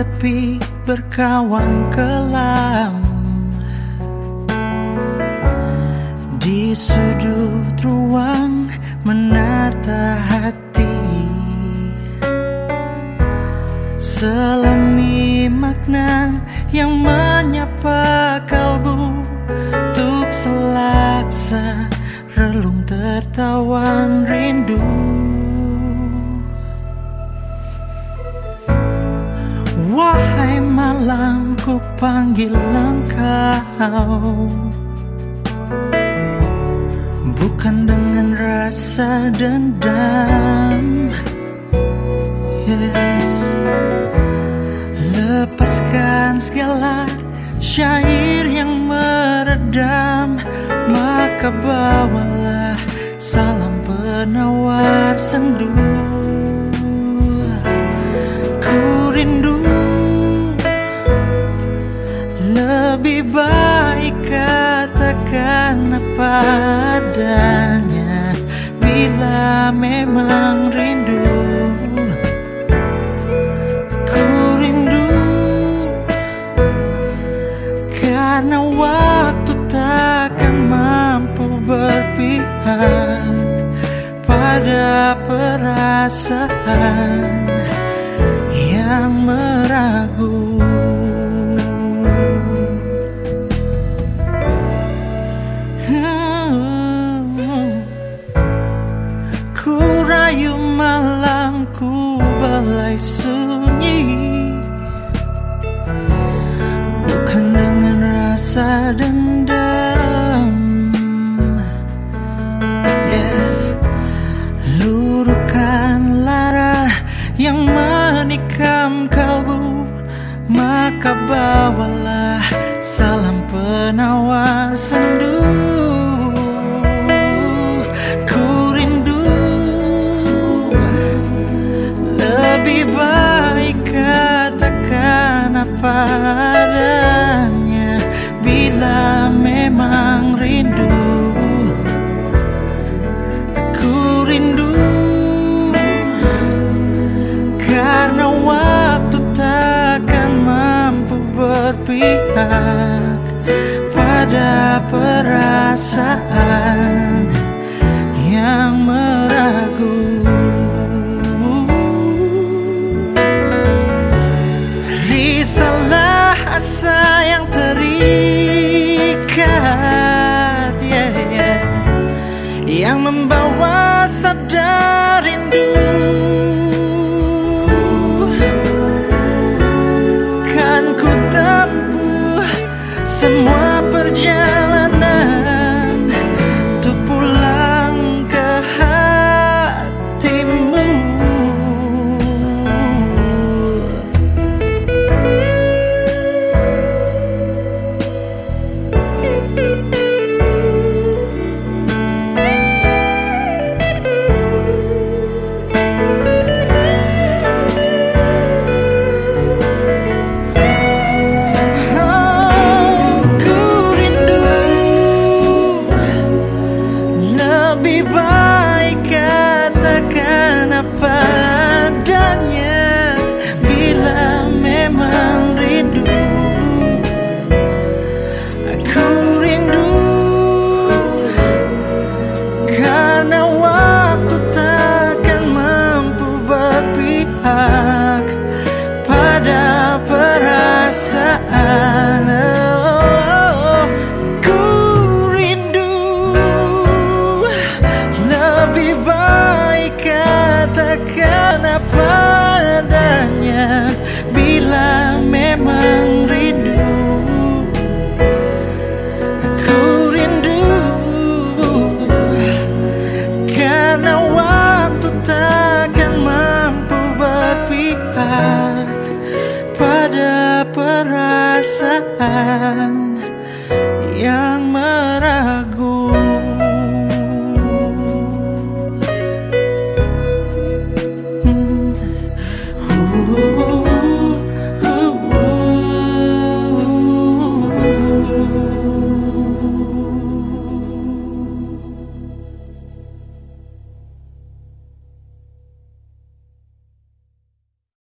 sepi berkawan kelam. Di sudut ruang menata hati. Selami makna yang menyapa kalbu Tuk selaksa relung tertawan rindu malam ku panggil engkau. Bukan dengan rasa dendam. Yeah. Lepaskan segala syair yang meredam. Maka bawalah salam penawar sendu. Ku rindu katakan apa adanya Bila memang rindu Ku rindu. Karena waktu takkan mampu berpihak Pada perasaan sunyi. Bukan dengan rasa dendam. Yeah. Lurukan lara yang menikam kalbu. Maka bawalah salam penawar sendu berpihak Pada perasaan yang meragu Risalah asa yang terikat yeah, yeah. Yang membawa perasaan. Oh, Ku rindu Lebih baik katakan apa adanya perasaan yang